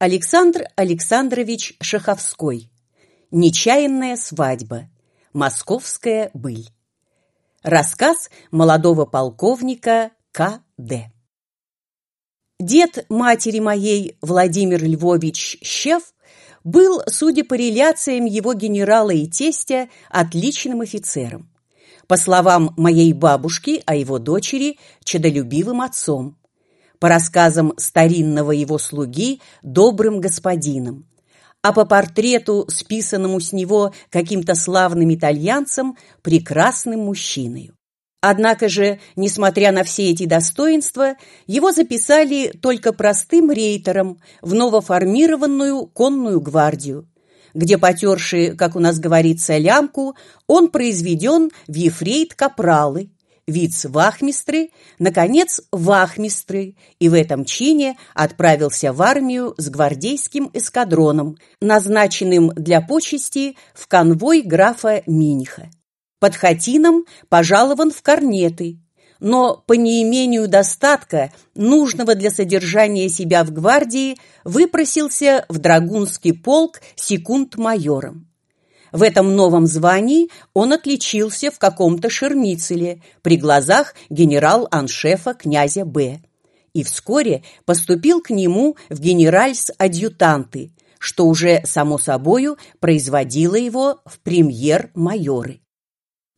Александр Александрович Шаховской. Нечаянная свадьба. Московская быль. Рассказ молодого полковника К.Д. Дед матери моей, Владимир Львович Щев, был, судя по реляциям его генерала и тестя, отличным офицером. По словам моей бабушки о его дочери, чадолюбивым отцом по рассказам старинного его слуги, добрым господином, а по портрету, списанному с него каким-то славным итальянцем, прекрасным мужчиной. Однако же, несмотря на все эти достоинства, его записали только простым рейтером в новоформированную конную гвардию, где, потерший, как у нас говорится, лямку, он произведен в ефрейт-капралы, виц-вахмистры, наконец, вахмистры, и в этом чине отправился в армию с гвардейским эскадроном, назначенным для почести в конвой графа Миниха. Под Хатином пожалован в корнеты, но по неимению достатка, нужного для содержания себя в гвардии, выпросился в драгунский полк секунд-майором. В этом новом звании он отличился в каком-то шермицеле при глазах генерал-аншефа князя Б. И вскоре поступил к нему в генеральс-адъютанты, что уже, само собою, производило его в премьер-майоры.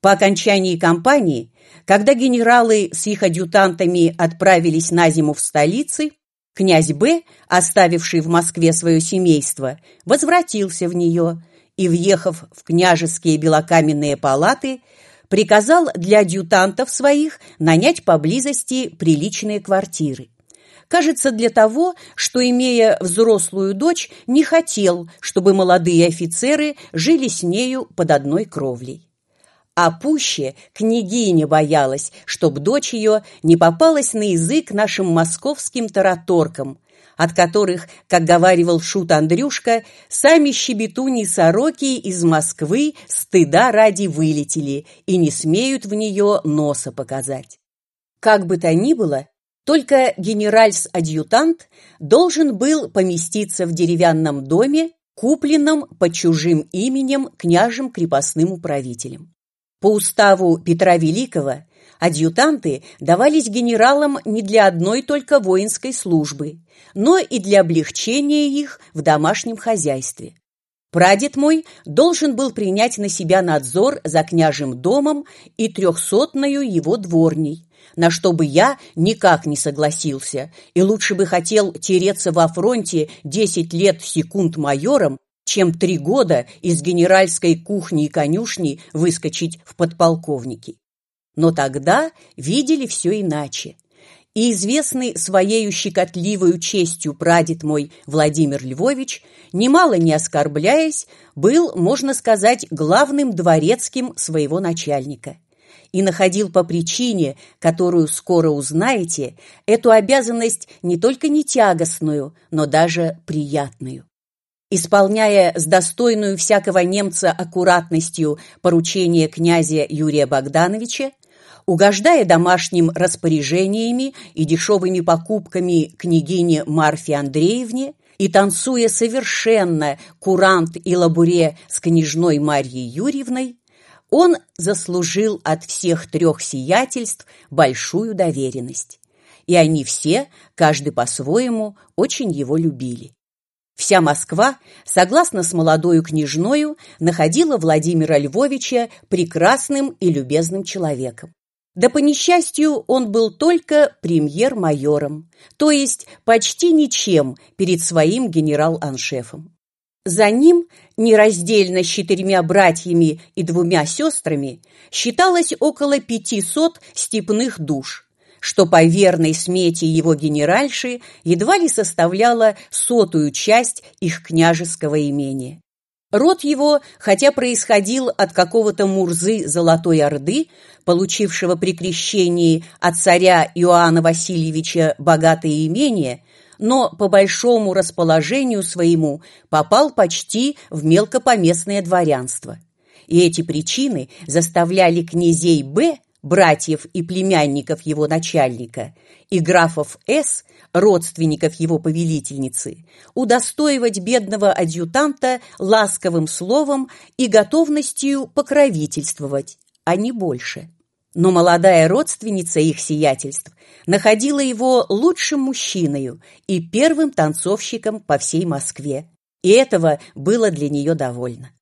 По окончании кампании, когда генералы с их адъютантами отправились на зиму в столицы, князь Б, оставивший в Москве свое семейство, возвратился в нее – и, въехав в княжеские белокаменные палаты, приказал для адъютантов своих нанять поблизости приличные квартиры. Кажется, для того, что, имея взрослую дочь, не хотел, чтобы молодые офицеры жили с нею под одной кровлей. А пуще княгиня боялась, чтоб дочь ее не попалась на язык нашим московским тараторкам, от которых, как говаривал шут Андрюшка, сами щебетуни-сороки из Москвы стыда ради вылетели и не смеют в нее носа показать. Как бы то ни было, только генеральс-адъютант должен был поместиться в деревянном доме, купленном под чужим именем княжем крепостным управителем. По уставу Петра Великого адъютанты давались генералам не для одной только воинской службы, но и для облегчения их в домашнем хозяйстве. Прадед мой должен был принять на себя надзор за княжим домом и трехсотною его дворней, на что бы я никак не согласился, и лучше бы хотел тереться во фронте десять лет секунд майором, чем три года из генеральской кухни и конюшни выскочить в подполковники. Но тогда видели все иначе. И известный своею щекотливою честью прадед мой Владимир Львович, немало не оскорбляясь, был, можно сказать, главным дворецким своего начальника. И находил по причине, которую скоро узнаете, эту обязанность не только не тягостную, но даже приятную. Исполняя с достойную всякого немца аккуратностью поручение князя Юрия Богдановича, угождая домашним распоряжениями и дешевыми покупками княгине Марфе Андреевне и танцуя совершенно курант и лабуре с княжной Марьей Юрьевной, он заслужил от всех трех сиятельств большую доверенность. И они все, каждый по-своему, очень его любили. Вся Москва, согласно с молодою княжною, находила Владимира Львовича прекрасным и любезным человеком. Да по несчастью он был только премьер-майором, то есть почти ничем перед своим генерал-аншефом. За ним, нераздельно с четырьмя братьями и двумя сестрами, считалось около пятисот степных душ, что по верной смете его генеральши едва ли составляло сотую часть их княжеского имения. Род его, хотя происходил от какого-то Мурзы Золотой Орды, получившего при крещении от царя Иоанна Васильевича богатое имение, но по большому расположению своему попал почти в мелкопоместное дворянство. И эти причины заставляли князей Б, братьев и племянников его начальника, и графов С, родственников его повелительницы, удостоивать бедного адъютанта ласковым словом и готовностью покровительствовать, а не больше. Но молодая родственница их сиятельств находила его лучшим мужчиной и первым танцовщиком по всей Москве, и этого было для нее довольно.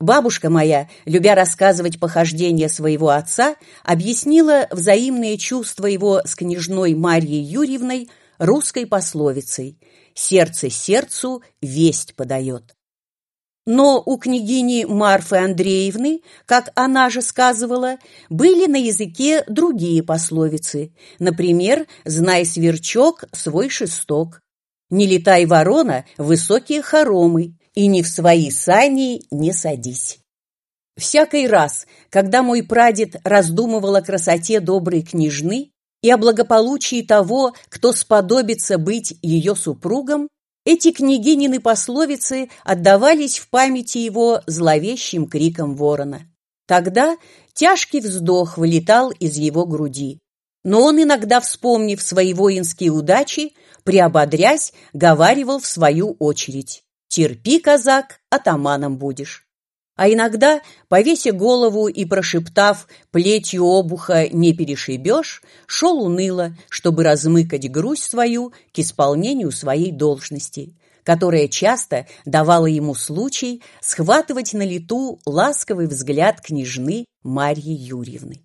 Бабушка моя, любя рассказывать похождения своего отца, объяснила взаимные чувства его с княжной Марьей Юрьевной русской пословицей «Сердце сердцу весть подает». Но у княгини Марфы Андреевны, как она же сказывала, были на языке другие пословицы. Например, «Знай сверчок свой шесток», «Не летай ворона высокие хоромы» и «Не в свои сани не садись». Всякий раз, когда мой прадед раздумывал о красоте доброй княжны и о благополучии того, кто сподобится быть ее супругом, эти княгинины пословицы отдавались в памяти его зловещим криком ворона. Тогда тяжкий вздох вылетал из его груди. Но он иногда, вспомнив свои воинские удачи, приободрясь, говаривал в свою очередь «Терпи, казак, атаманом будешь» а иногда, повеся голову и прошептав «плетью обуха не перешибешь», шел уныло, чтобы размыкать грусть свою к исполнению своей должности, которая часто давала ему случай схватывать на лету ласковый взгляд княжны Марьи Юрьевны.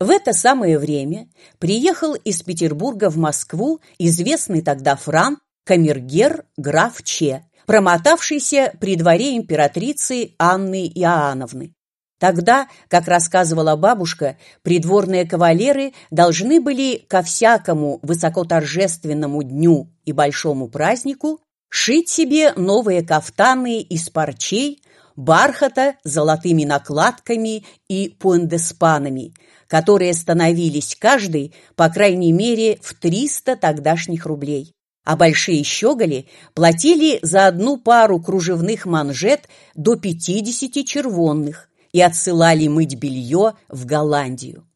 В это самое время приехал из Петербурга в Москву известный тогда фран камергер граф Че, промотавшийся при дворе императрицы Анны Иоанновны. Тогда, как рассказывала бабушка, придворные кавалеры должны были ко всякому высокоторжественному дню и большому празднику шить себе новые кафтаны из парчей, бархата с золотыми накладками и пуэндеспанами, которые становились каждый, по крайней мере, в 300 тогдашних рублей а большие щеголи платили за одну пару кружевных манжет до 50 червонных и отсылали мыть белье в Голландию.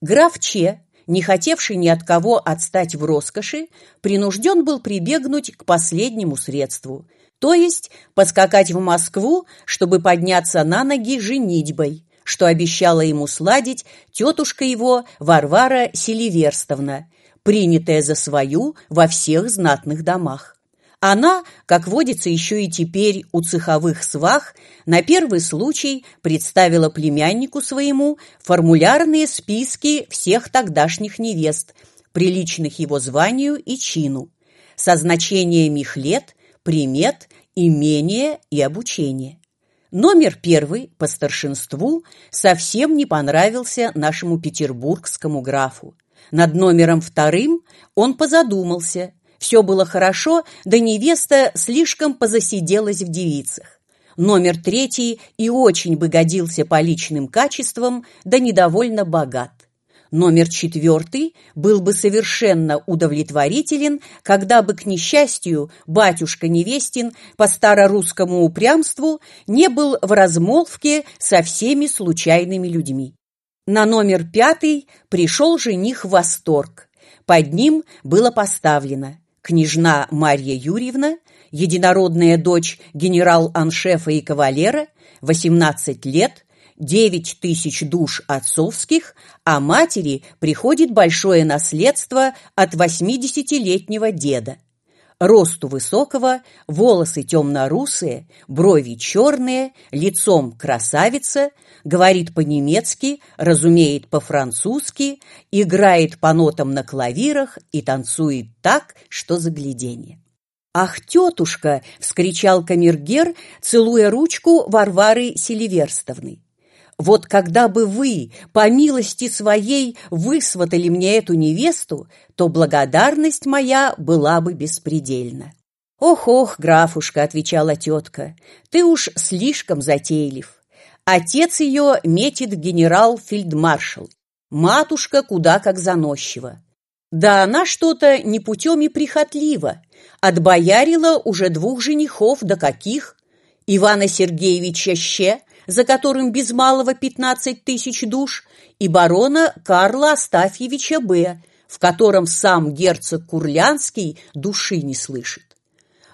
Граф Че, не хотевший ни от кого отстать в роскоши, принужден был прибегнуть к последнему средству, то есть поскакать в Москву, чтобы подняться на ноги женитьбой, что обещала ему сладить тетушка его Варвара Селиверстовна, принятая за свою во всех знатных домах. Она, как водится еще и теперь у цеховых свах, на первый случай представила племяннику своему формулярные списки всех тогдашних невест, приличных его званию и чину, со значениями их лет, примет, имения и обучения. Номер первый по старшинству совсем не понравился нашему петербургскому графу. Над номером вторым он позадумался. Все было хорошо, да невеста слишком позасиделась в девицах. Номер третий и очень бы годился по личным качествам, да недовольно богат. Номер четвертый был бы совершенно удовлетворителен, когда бы, к несчастью, батюшка Невестин по старорусскому упрямству не был в размолвке со всеми случайными людьми. На номер пятый пришел жених в восторг. Под ним было поставлено княжна Марья Юрьевна, единородная дочь генерал-аншефа и кавалера, 18 лет, 9 тысяч душ отцовских, а матери приходит большое наследство от 80-летнего деда росту высокого, волосы темно-русые, брови черные, лицом красавица, говорит по-немецки, разумеет по-французски, играет по нотам на клавирах и танцует так, что загляденье. «Ах, тетушка!» — вскричал камергер, целуя ручку Варвары Селиверстовны. Вот когда бы вы, по милости своей, высватали мне эту невесту, то благодарность моя была бы беспредельна. «Ох-ох, графушка», — отвечала тетка, — «ты уж слишком затейлив. Отец ее метит генерал-фельдмаршал, матушка куда как заносчива. Да она что-то не путем и прихотлива, отбоярила уже двух женихов, да каких? Ивана Сергеевича Ще, за которым без малого пятнадцать тысяч душ, и барона Карла Астафьевича Б., в котором сам герцог Курлянский души не слышит.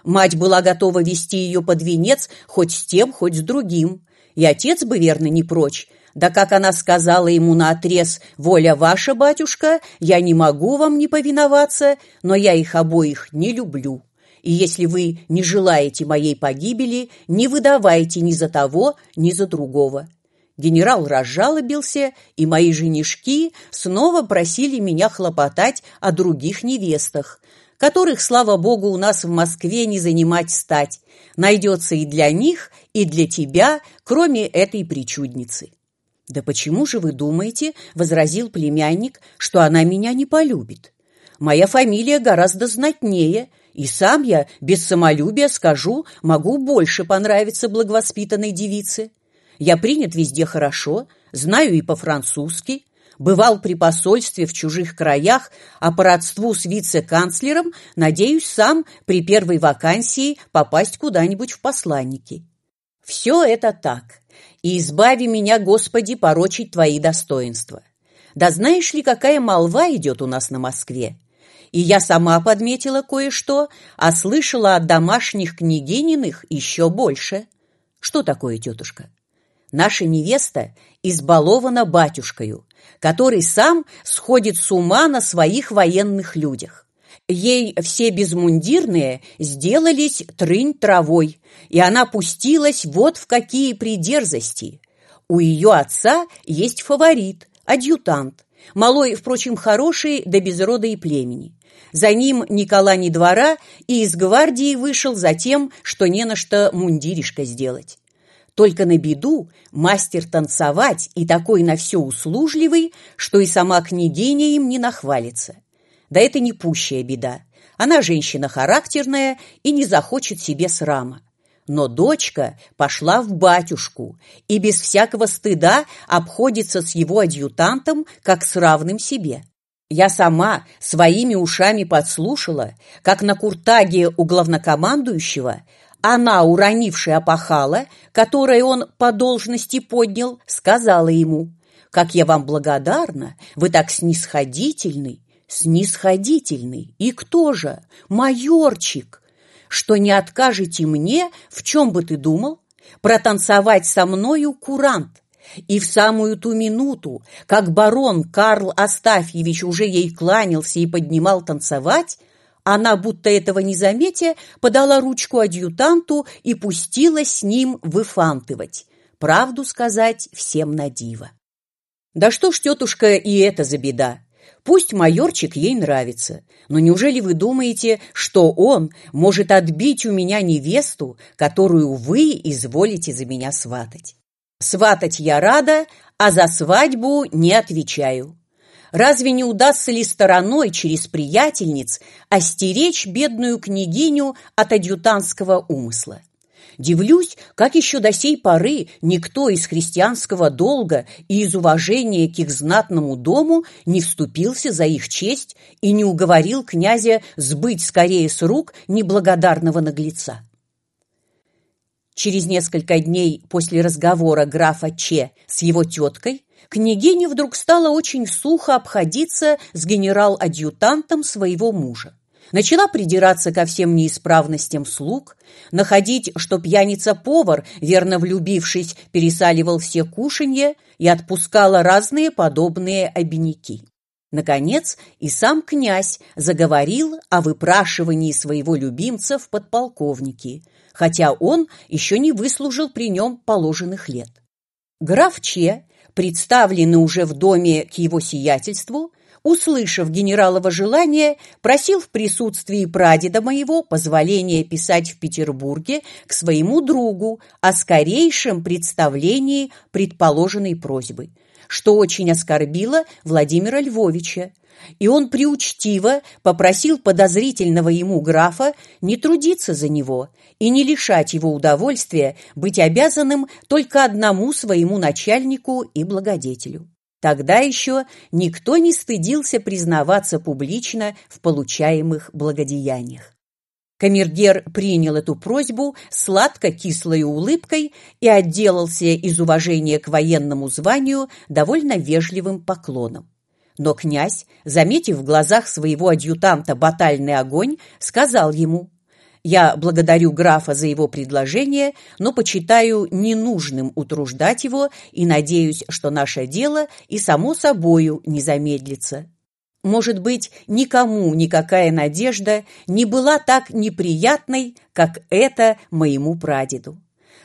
Мать была готова вести ее под венец хоть с тем, хоть с другим, и отец бы, верно, не прочь, да как она сказала ему наотрез, «Воля ваша, батюшка, я не могу вам не повиноваться, но я их обоих не люблю. И если вы не желаете моей погибели, не выдавайте ни за того, ни за другого». Генерал разжалобился, и мои женишки снова просили меня хлопотать о других невестах, которых, слава богу, у нас в Москве не занимать стать. Найдется и для них, и для тебя, кроме этой причудницы. «Да почему же вы думаете, — возразил племянник, — что она меня не полюбит? Моя фамилия гораздо знатнее, и сам я, без самолюбия скажу, могу больше понравиться благовоспитанной девице. Я принят везде хорошо, знаю и по-французски, бывал при посольстве в чужих краях, а по родству с вице-канцлером надеюсь сам при первой вакансии попасть куда-нибудь в посланники. Все это так, и избави меня, Господи, порочить Твои достоинства. Да знаешь ли, какая молва идет у нас на Москве? И я сама подметила кое-что, а слышала от домашних княгининых еще больше. Что такое, тетушка? Наша невеста избалована батюшкою, который сам сходит с ума на своих военных людях. Ей все безмундирные сделались трынь травой, и она пустилась вот в какие придерзости. У ее отца есть фаворит, адъютант, малой, впрочем, хороший, да без рода и племени. За ним Никола не двора и из гвардии вышел за тем, что не на что мундиришко сделать. Только на беду мастер танцевать и такой на все услужливый, что и сама княгиня им не нахвалится. Да это не пущая беда. Она женщина характерная и не захочет себе срама. Но дочка пошла в батюшку и без всякого стыда обходится с его адъютантом, как с равным себе. Я сама своими ушами подслушала, как на куртаге у главнокомандующего она, уронившая опахала, которое он по должности поднял, сказала ему, «Как я вам благодарна, вы так снисходительный, снисходительный. И кто же? Майорчик! Что не откажете мне, в чем бы ты думал? Протанцевать со мною курант. И в самую ту минуту, как барон Карл Астафьевич уже ей кланялся и поднимал танцевать, она, будто этого не заметя, подала ручку адъютанту и пустилась с ним выфантывать. Правду сказать всем на диво. Да что ж, тетушка, и это за беда. Пусть майорчик ей нравится, но неужели вы думаете, что он может отбить у меня невесту, которую вы изволите за меня сватать? Сватать я рада, а за свадьбу не отвечаю. Разве не удастся ли стороной через приятельниц остеречь бедную княгиню от адъютантского умысла? Дивлюсь, как еще до сей поры никто из христианского долга и из уважения к их знатному дому не вступился за их честь и не уговорил князя сбыть скорее с рук неблагодарного наглеца. Через несколько дней после разговора графа Че с его теткой княгиня вдруг стала очень сухо обходиться с генерал-адъютантом своего мужа. Начала придираться ко всем неисправностям слуг, находить, что пьяница-повар, верно влюбившись, пересаливал все кушанья и отпускала разные подобные обиняки. Наконец, и сам князь заговорил о выпрашивании своего любимца в подполковники, хотя он еще не выслужил при нем положенных лет. Граф Че, представленный уже в доме к его сиятельству, услышав генералово желание, просил в присутствии прадеда моего позволения писать в Петербурге к своему другу о скорейшем представлении предположенной просьбы, что очень оскорбило Владимира Львовича, и он приучтиво попросил подозрительного ему графа не трудиться за него и не лишать его удовольствия быть обязанным только одному своему начальнику и благодетелю. Тогда еще никто не стыдился признаваться публично в получаемых благодеяниях. Камергер принял эту просьбу сладко-кислой улыбкой и отделался из уважения к военному званию довольно вежливым поклоном. Но князь, заметив в глазах своего адъютанта батальный огонь, сказал ему «Я благодарю графа за его предложение, но почитаю ненужным утруждать его и надеюсь, что наше дело и само собою не замедлится». Может быть, никому никакая надежда не была так неприятной, как это моему прадеду.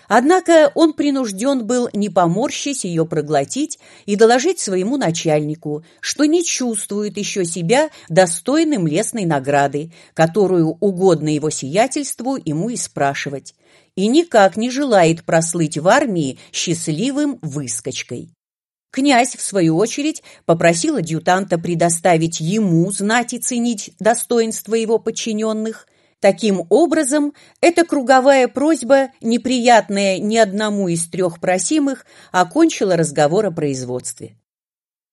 Однако он принужден был, не поморщись, ее проглотить и доложить своему начальнику, что не чувствует еще себя достойным лесной награды, которую угодно его сиятельству ему и спрашивать, и никак не желает прослыть в армии счастливым выскочкой. Князь, в свою очередь, попросил адъютанта предоставить ему знать и ценить достоинство его подчиненных. Таким образом, эта круговая просьба, неприятная ни одному из трех просимых, окончила разговор о производстве.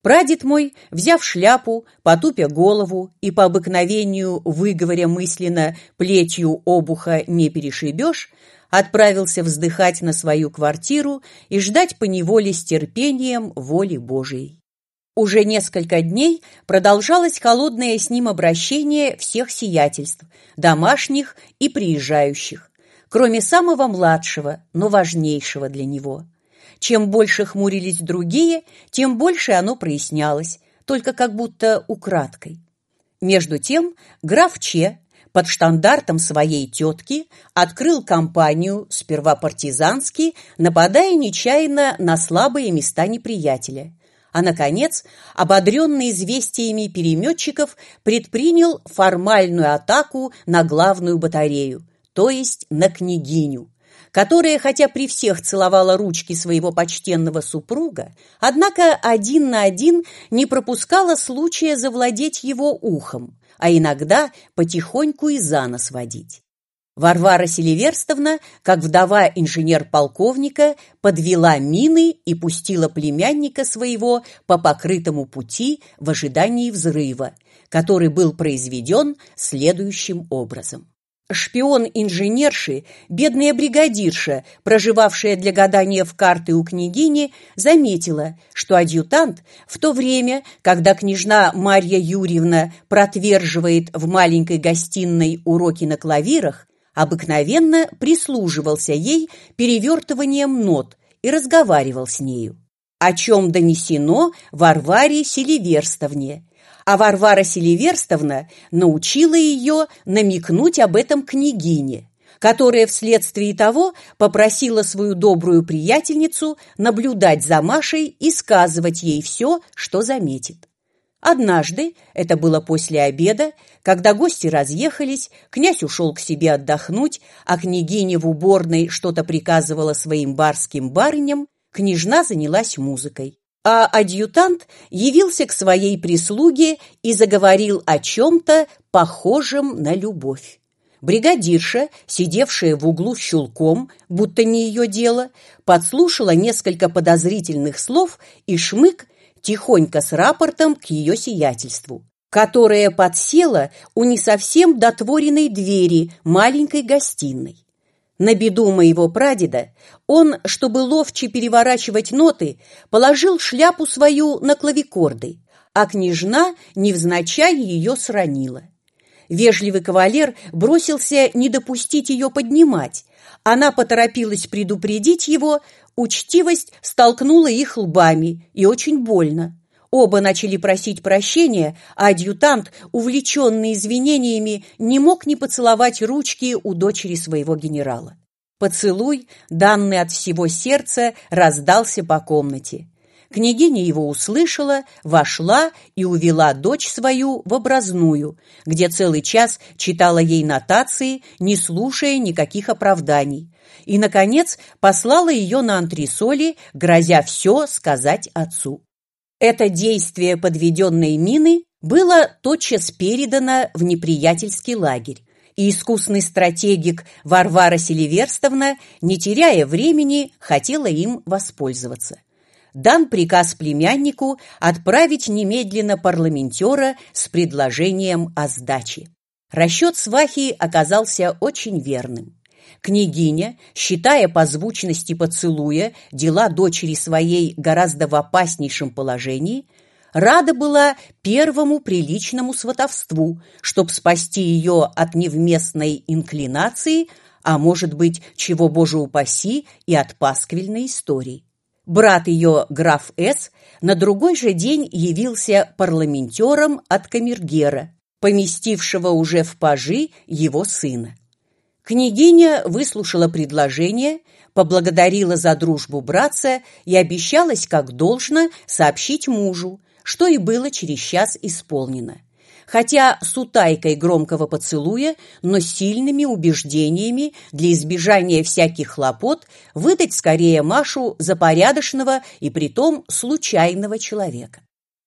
Прадед мой, взяв шляпу, потупя голову и по обыкновению выговоря мысленно «плетью обуха не перешибешь», отправился вздыхать на свою квартиру и ждать поневоле с терпением воли Божией. Уже несколько дней продолжалось холодное с ним обращение всех сиятельств, домашних и приезжающих, кроме самого младшего, но важнейшего для него. Чем больше хмурились другие, тем больше оно прояснялось, только как будто украдкой. Между тем граф Че, под штандартом своей тетки открыл кампанию, сперва партизански, нападая нечаянно на слабые места неприятеля. А, наконец, ободренный известиями переметчиков, предпринял формальную атаку на главную батарею, то есть на княгиню, которая, хотя при всех целовала ручки своего почтенного супруга, однако один на один не пропускала случая завладеть его ухом а иногда потихоньку и за нос водить. Варвара Селиверстовна, как вдова инженер-полковника, подвела мины и пустила племянника своего по покрытому пути в ожидании взрыва, который был произведен следующим образом. Шпион-инженерши, бедная бригадирша, проживавшая для гадания в карты у княгини, заметила, что адъютант в то время, когда княжна Марья Юрьевна протверживает в маленькой гостиной уроки на клавирах, обыкновенно прислуживался ей перевертыванием нот и разговаривал с нею, о чем донесено Варваре Селиверстовне, а Варвара Селиверстовна научила ее намекнуть об этом княгине, которая вследствие того попросила свою добрую приятельницу наблюдать за Машей и сказывать ей все, что заметит. Однажды, это было после обеда, когда гости разъехались, князь ушел к себе отдохнуть, а княгиня в уборной что-то приказывала своим барским барыням, княжна занялась музыкой а адъютант явился к своей прислуге и заговорил о чем-то похожем на любовь. Бригадирша, сидевшая в углу щелком, будто не ее дело, подслушала несколько подозрительных слов и шмык тихонько с рапортом к ее сиятельству, которая подсела у не совсем дотворенной двери маленькой гостиной. На беду моего прадеда он, чтобы ловче переворачивать ноты, положил шляпу свою на клавикорды, а княжна невзначай ее сранила. Вежливый кавалер бросился не допустить ее поднимать. Она поторопилась предупредить его, учтивость столкнула их лбами, и очень больно. Оба начали просить прощения, а адъютант, увлеченный извинениями, не мог не поцеловать ручки у дочери своего генерала. Поцелуй, данный от всего сердца, раздался по комнате. Княгиня его услышала, вошла и увела дочь свою в образную, где целый час читала ей нотации, не слушая никаких оправданий. И, наконец, послала ее на антресоли, грозя все сказать отцу. Это действие подведенной мины было тотчас передано в неприятельский лагерь, и искусный стратегик Варвара Селиверстовна, не теряя времени, хотела им воспользоваться. Дан приказ племяннику отправить немедленно парламентера с предложением о сдаче. Расчет свахи оказался очень верным. Княгиня, считая по звучности поцелуя дела дочери своей гораздо в опаснейшем положении, рада была первому приличному сватовству, чтоб спасти ее от невместной инклинации, а может быть, чего, боже упаси, и от пасквильной истории. Брат ее, граф С., на другой же день явился парламентером от камергера, поместившего уже в пажи его сына. Княгиня выслушала предложение, поблагодарила за дружбу братца и обещалась, как должно, сообщить мужу, что и было через час исполнено. Хотя с утайкой громкого поцелуя, но сильными убеждениями для избежания всяких хлопот выдать скорее Машу за порядочного и притом случайного человека.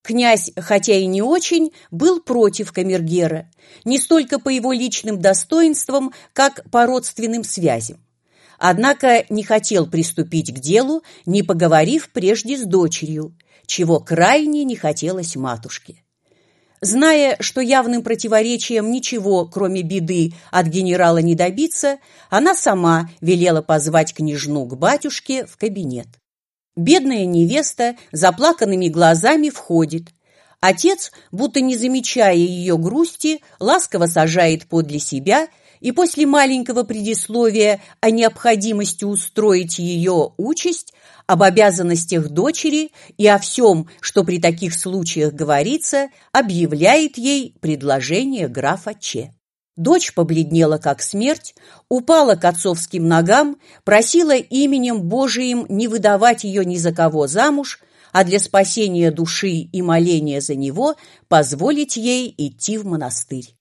Князь, хотя и не очень, был против камергера, не столько по его личным достоинствам, как по родственным связям. Однако не хотел приступить к делу, не поговорив прежде с дочерью, чего крайне не хотелось матушке. Зная, что явным противоречием ничего, кроме беды, от генерала не добиться, она сама велела позвать княжну к батюшке в кабинет. Бедная невеста заплаканными глазами входит. Отец, будто не замечая ее грусти, ласково сажает подле себя и после маленького предисловия о необходимости устроить ее участь, об обязанностях дочери и о всем, что при таких случаях говорится, объявляет ей предложение графа Че. Дочь побледнела, как смерть, упала к отцовским ногам, просила именем Божиим не выдавать ее ни за кого замуж, а для спасения души и моления за него позволить ей идти в монастырь.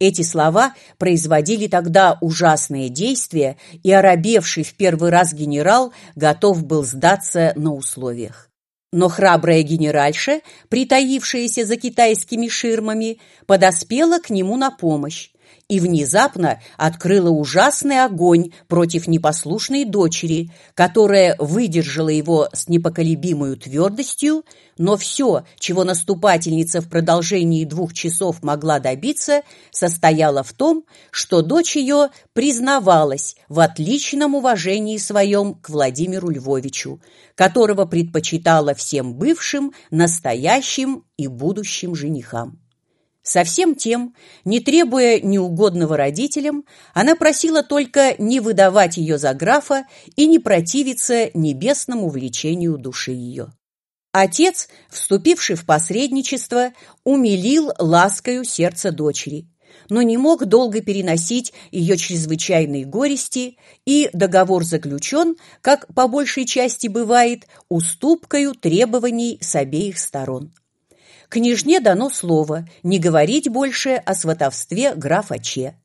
Эти слова производили тогда ужасное действие, и оробевший в первый раз генерал готов был сдаться на условиях. Но храбрая генеральша, притаившаяся за китайскими ширмами, подоспела к нему на помощь и внезапно открыла ужасный огонь против непослушной дочери, которая выдержала его с непоколебимой твердостью, но все, чего наступательница в продолжении двух часов могла добиться, состояло в том, что дочь ее признавалась в отличном уважении своем к Владимиру Львовичу, которого предпочитала всем бывшим, настоящим и будущим женихам. Совсем тем, не требуя неугодного родителям, она просила только не выдавать ее за графа и не противиться небесному влечению души ее. Отец, вступивший в посредничество, умилил ласкою сердце дочери, но не мог долго переносить ее чрезвычайные горести, и договор заключен, как по большей части бывает, уступкою требований с обеих сторон. Княжне дано слово не говорить больше о сватовстве графа Че,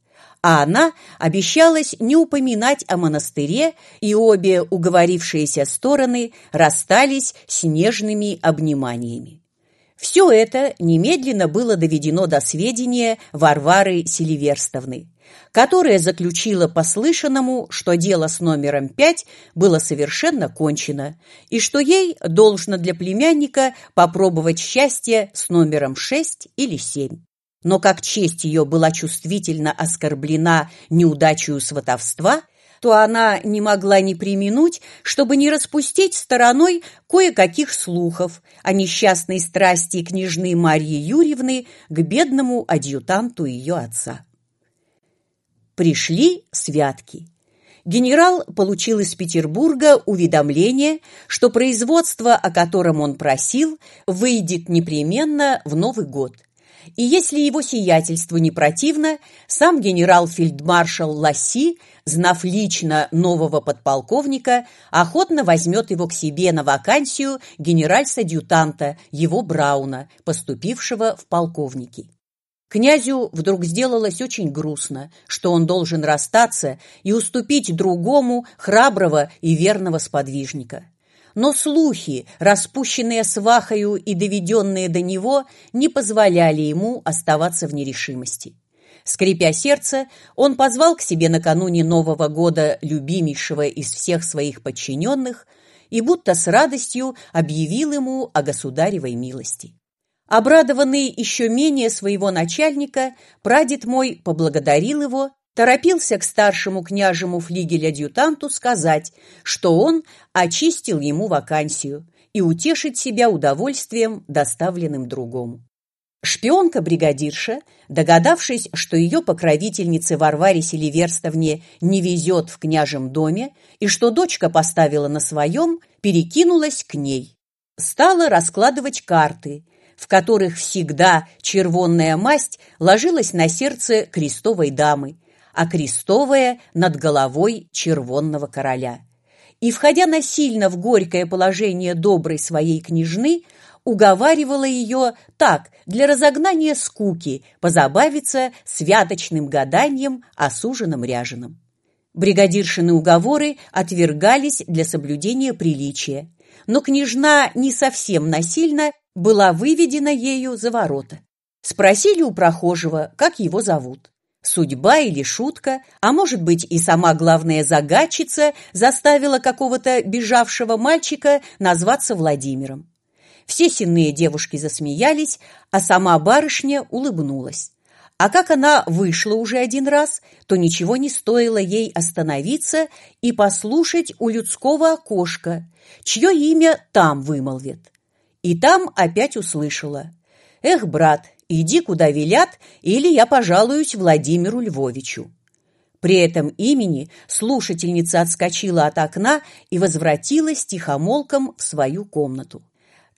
а она обещалась не упоминать о монастыре, и обе уговорившиеся стороны расстались с нежными обниманиями. Все это немедленно было доведено до сведения Варвары Селиверстовны, которая заключила по слышанному, что дело с номером пять было совершенно кончено, и что ей должно для племянника попробовать счастье с номером шесть или семь. Но как честь ее была чувствительно оскорблена неудачей сватовства, то она не могла не преминуть, чтобы не распустить стороной кое-каких слухов о несчастной страсти княжны Марьи Юрьевны к бедному адъютанту ее отца. Пришли святки. Генерал получил из Петербурга уведомление, что производство, о котором он просил, выйдет непременно в Новый год. И если его сиятельству не противно, сам генерал-фельдмаршал Ласси, знав лично нового подполковника, охотно возьмет его к себе на вакансию генераль-садъютанта его Брауна, поступившего в полковники. Князю вдруг сделалось очень грустно, что он должен расстаться и уступить другому храброго и верного сподвижника. Но слухи, распущенные свахою и доведенные до него, не позволяли ему оставаться в нерешимости. Скрипя сердце, он позвал к себе накануне Нового года любимейшего из всех своих подчиненных и будто с радостью объявил ему о государевой милости. Обрадованный еще менее своего начальника, прадед мой поблагодарил его, торопился к старшему княжему флигель-адъютанту сказать, что он очистил ему вакансию и утешить себя удовольствием, доставленным другому. Шпионка-бригадирша, догадавшись, что ее покровительнице Варваре Селиверстовне не везет в княжем доме и что дочка поставила на своем, перекинулась к ней. Стала раскладывать карты, в которых всегда червонная масть ложилась на сердце крестовой дамы, а крестовая над головой червонного короля. И, входя насильно в горькое положение доброй своей княжны, уговаривала ее так, для разогнания скуки, позабавиться святочным гаданием о суженом ряженом. Бригадиршины уговоры отвергались для соблюдения приличия, но княжна не совсем насильно была выведена ею за ворота. Спросили у прохожего, как его зовут. Судьба или шутка, а может быть и сама главная загадчица заставила какого-то бежавшего мальчика назваться Владимиром. Все сенные девушки засмеялись, а сама барышня улыбнулась. А как она вышла уже один раз, то ничего не стоило ей остановиться и послушать у людского окошка, чье имя там вымолвит. И там опять услышала. «Эх, брат, иди, куда велят, или я пожалуюсь Владимиру Львовичу». При этом имени слушательница отскочила от окна и возвратилась тихомолком в свою комнату.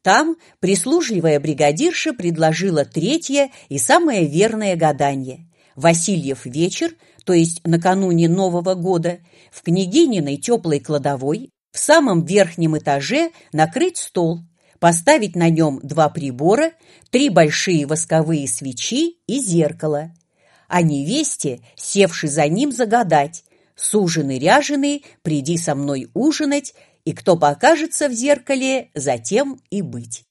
Там прислужливая бригадирша предложила третье и самое верное гадание. Васильев вечер, то есть накануне Нового года, в княгининой теплой кладовой в самом верхнем этаже накрыть стол, поставить на нем два прибора, три большие восковые свечи и зеркало. А невесте, севши за ним, загадать «Суженый-ряженый, приди со мной ужинать, и кто покажется в зеркале, затем и быть.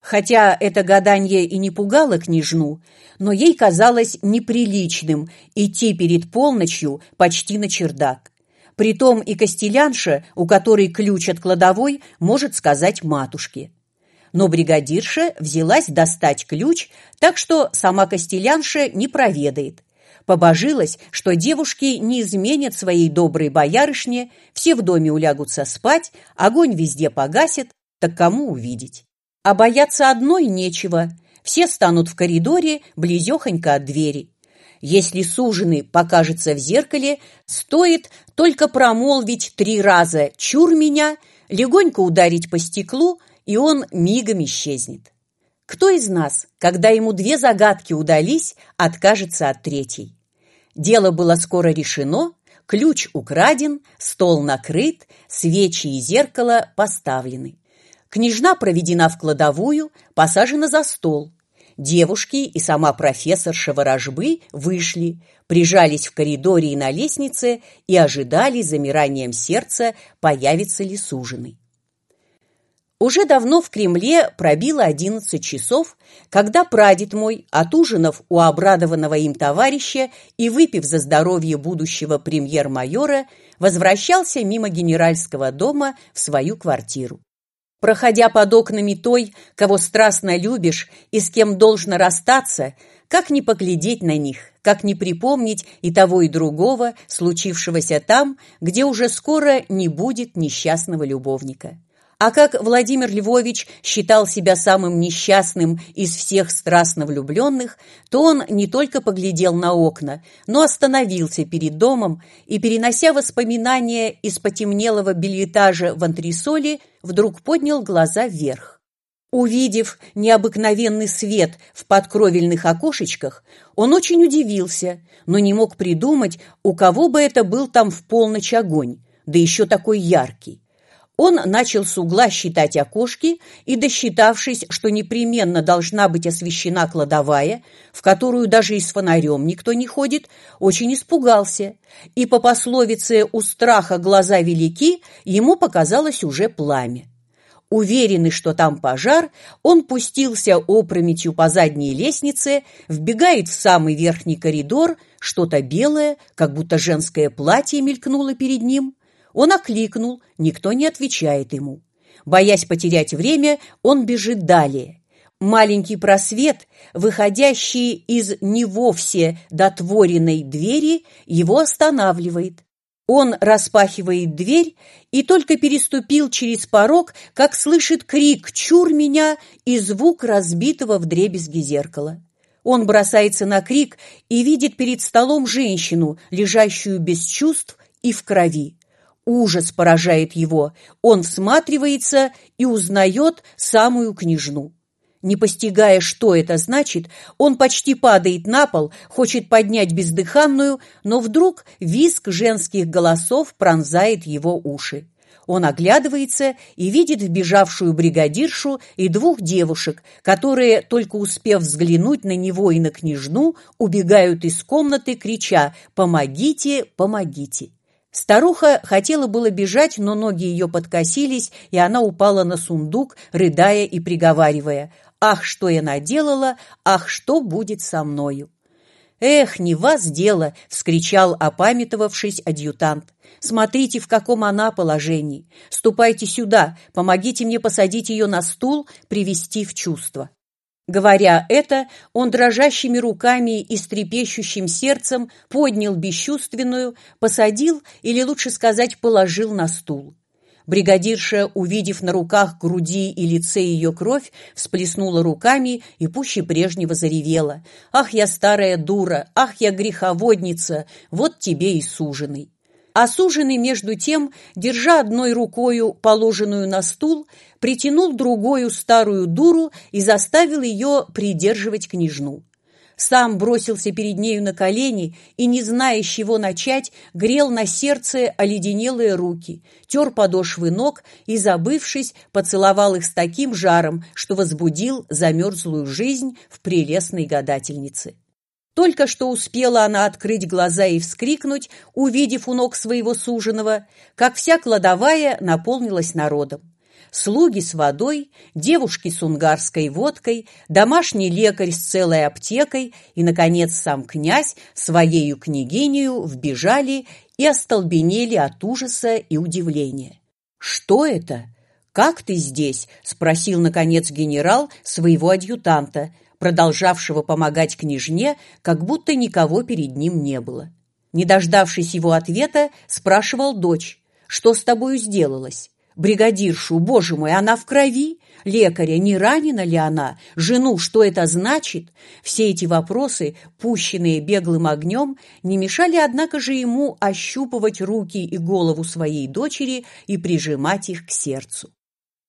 Хотя это гадание и не пугало княжну, но ей казалось неприличным идти перед полночью почти на чердак. Притом и костелянша, у которой ключ от кладовой, может сказать матушке. Но бригадирша взялась достать ключ, так что сама костелянша не проведает, Побожилась, что девушки не изменят своей доброй боярышне, все в доме улягутся спать, огонь везде погасит, так кому увидеть? А бояться одной нечего, все станут в коридоре близехонько от двери. Если суженый покажется в зеркале, стоит только промолвить три раза «чур меня», легонько ударить по стеклу, и он мигом исчезнет. Кто из нас, когда ему две загадки удались, откажется от третьей? Дело было скоро решено, ключ украден, стол накрыт, свечи и зеркало поставлены. Княжна проведена в кладовую, посажена за стол. Девушки и сама профессорша ворожбы вышли, прижались в коридоре и на лестнице и ожидали замиранием сердца, появится ли суженый. Уже давно в Кремле пробило одиннадцать часов, когда прадед мой, отужинав у обрадованного им товарища и выпив за здоровье будущего премьер-майора, возвращался мимо генеральского дома в свою квартиру. Проходя под окнами той, кого страстно любишь и с кем должно расстаться, как не поглядеть на них, как не припомнить и того, и другого, случившегося там, где уже скоро не будет несчастного любовника. А как Владимир Львович считал себя самым несчастным из всех страстно влюбленных, то он не только поглядел на окна, но остановился перед домом и, перенося воспоминания из потемнелого бельетажа в антресоли, вдруг поднял глаза вверх. Увидев необыкновенный свет в подкровельных окошечках, он очень удивился, но не мог придумать, у кого бы это был там в полночь огонь, да еще такой яркий. Он начал с угла считать окошки и, досчитавшись, что непременно должна быть освещена кладовая, в которую даже и с фонарем никто не ходит, очень испугался, и по пословице «у страха глаза велики» ему показалось уже пламя. Уверенный, что там пожар, он пустился опрометью по задней лестнице, вбегает в самый верхний коридор, что-то белое, как будто женское платье мелькнуло перед ним – он окликнул, никто не отвечает ему. Боясь потерять время, он бежит далее. Маленький просвет, выходящий из не вовсе дотворенной двери, его останавливает. Он распахивает дверь и только переступил через порог, как слышит крик «Чур меня!» и звук разбитого вдребезги зеркала. Он бросается на крик и видит перед столом женщину, лежащую без чувств и в крови. Ужас поражает его. Он всматривается и узнает самую княжну. Не постигая, что это значит, он почти падает на пол, хочет поднять бездыханную, но вдруг визг женских голосов пронзает его уши. Он оглядывается и видит вбежавшую бригадиршу и двух девушек, которые, только успев взглянуть на него и на княжну, убегают из комнаты, крича «Помогите! Помогите!». Старуха хотела было бежать, но ноги ее подкосились, и она упала на сундук, рыдая и приговаривая «Ах, что я наделала! Ах, что будет со мною!» «Эх, не вас дело!» — вскричал, опамятовавшись адъютант. «Смотрите, в каком она положении! Ступайте сюда, помогите мне посадить ее на стул, привести в чувство!» Говоря это, он дрожащими руками и с трепещущим сердцем поднял бесчувственную, посадил, или лучше сказать, положил на стул. Бригадирша, увидев на руках груди и лице ее кровь, всплеснула руками и пуще прежнего заревела. «Ах, я старая дура! Ах, я греховодница! Вот тебе и суженый!» Суженый, между тем, держа одной рукою, положенную на стул, притянул другую старую дуру и заставил ее придерживать княжну сам бросился перед нею на колени и, не зная, с чего начать, грел на сердце оледенелые руки, тер подошвы ног и, забывшись, поцеловал их с таким жаром, что возбудил замерзлую жизнь в прелестной гадательнице. Только что успела она открыть глаза и вскрикнуть, увидев у ног своего суженого, как вся кладовая наполнилась народом слуги с водой, девушки с унгарской водкой, домашний лекарь с целой аптекой и, наконец, сам князь своею княгинею вбежали и остолбенели от ужаса и удивления. «Что это? Как ты здесь?» — спросил, наконец, генерал своего адъютанта, продолжавшего помогать княжне, как будто никого перед ним не было. Не дождавшись его ответа, спрашивал дочь, «Что с тобою сделалось?» бригадиршу, боже мой, она в крови? Лекаря, не ранена ли она? Жену, что это значит? Все эти вопросы, пущенные беглым огнем, не мешали, однако же, ему ощупывать руки и голову своей дочери и прижимать их к сердцу.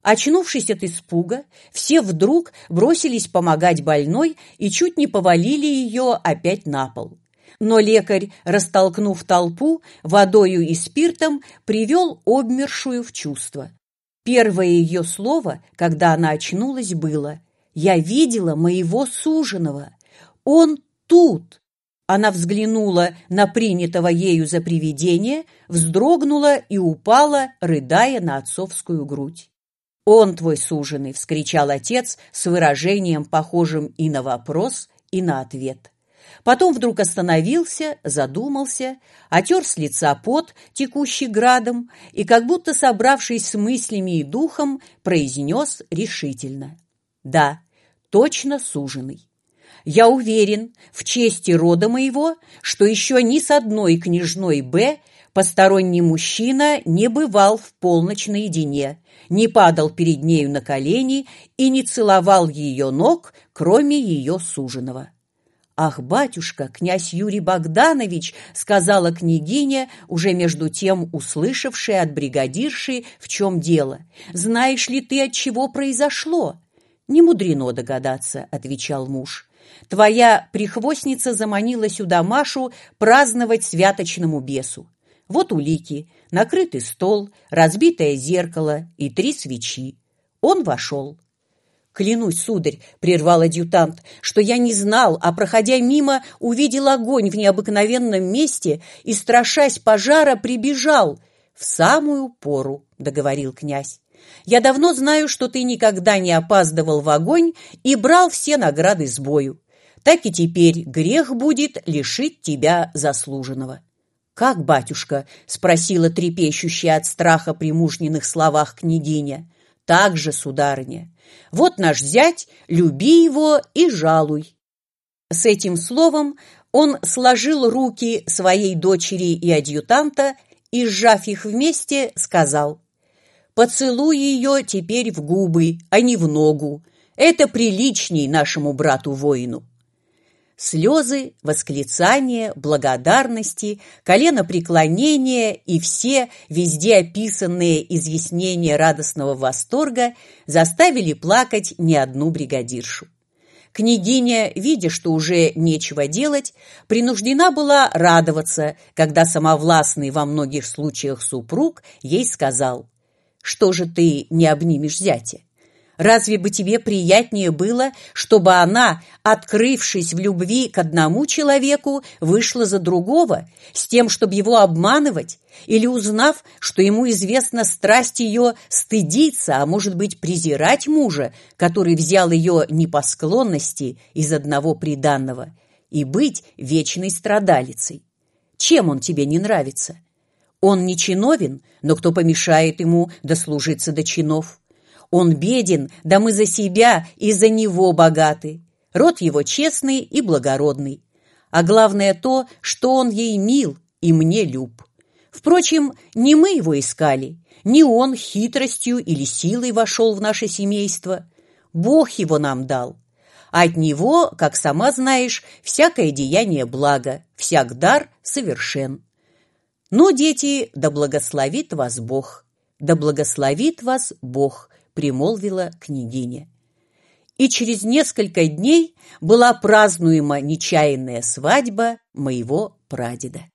Очнувшись от испуга, все вдруг бросились помогать больной и чуть не повалили ее опять на пол но лекарь, растолкнув толпу, водою и спиртом привел обмершую в чувство. Первое ее слово, когда она очнулась, было «Я видела моего суженого. Он тут». Она взглянула на принятого ею за привидение, вздрогнула и упала, рыдая на отцовскую грудь. «Он твой суженый!» — вскричал отец с выражением, похожим и на вопрос, и на ответ. Потом вдруг остановился, задумался, отер с лица пот, текущий градом, и, как будто собравшись с мыслями и духом, произнес решительно. «Да, точно суженый. Я уверен в чести рода моего, что еще ни с одной княжной Б посторонний мужчина не бывал в полночь наедине, не падал перед нею на колени и не целовал ее ног, кроме ее суженого. «Ах, батюшка, князь Юрий Богданович!» — сказала княгиня, уже между тем услышавшая от бригадирши, в чем дело. «Знаешь ли ты, от чего произошло?» «Не мудрено догадаться», — отвечал муж. «Твоя прихвостница заманила сюда Машу праздновать святочному бесу. Вот улики, накрытый стол, разбитое зеркало и три свечи. Он вошел. «Клянусь, сударь», — прервал адъютант, «что я не знал, а, проходя мимо, увидел огонь в необыкновенном месте и, страшась пожара, прибежал». «В самую пору», — договорил князь. «Я давно знаю, что ты никогда не опаздывал в огонь и брал все награды с бою. Так и теперь грех будет лишить тебя заслуженного». «Как, батюшка?» — спросила трепещущая от страха при мужниных словах княгиня. Так же, сударыня. Вот наш зять, люби его и жалуй. С этим словом он сложил руки своей дочери и адъютанта и, сжав их вместе, сказал «Поцелуй ее теперь в губы, а не в ногу. Это приличней нашему брату-воину». Слезы, восклицания, благодарности, коленопреклонения и все везде описанные изъяснения радостного восторга заставили плакать не одну бригадиршу. Княгиня, видя, что уже нечего делать, принуждена была радоваться, когда самовластный во многих случаях супруг ей сказал «Что же ты не обнимешь зятя?» Разве бы тебе приятнее было, чтобы она, открывшись в любви к одному человеку, вышла за другого, с тем, чтобы его обманывать, или, узнав, что ему известна страсть ее, стыдиться, а может быть, презирать мужа, который взял ее не по склонности из одного приданного, и быть вечной страдалицей? Чем он тебе не нравится? Он не чиновен, но кто помешает ему дослужиться до чинов? Он беден, да мы за себя и за него богаты. Род его честный и благородный. А главное то, что он ей мил и мне люб. Впрочем, не мы его искали, не он хитростью или силой вошел в наше семейство. Бог его нам дал. От него, как сама знаешь, всякое деяние благо, всяк дар совершен. Но, дети, да благословит вас Бог, да благословит вас Бог, примолвила княгиня. И через несколько дней была празднуема нечаянная свадьба моего прадеда.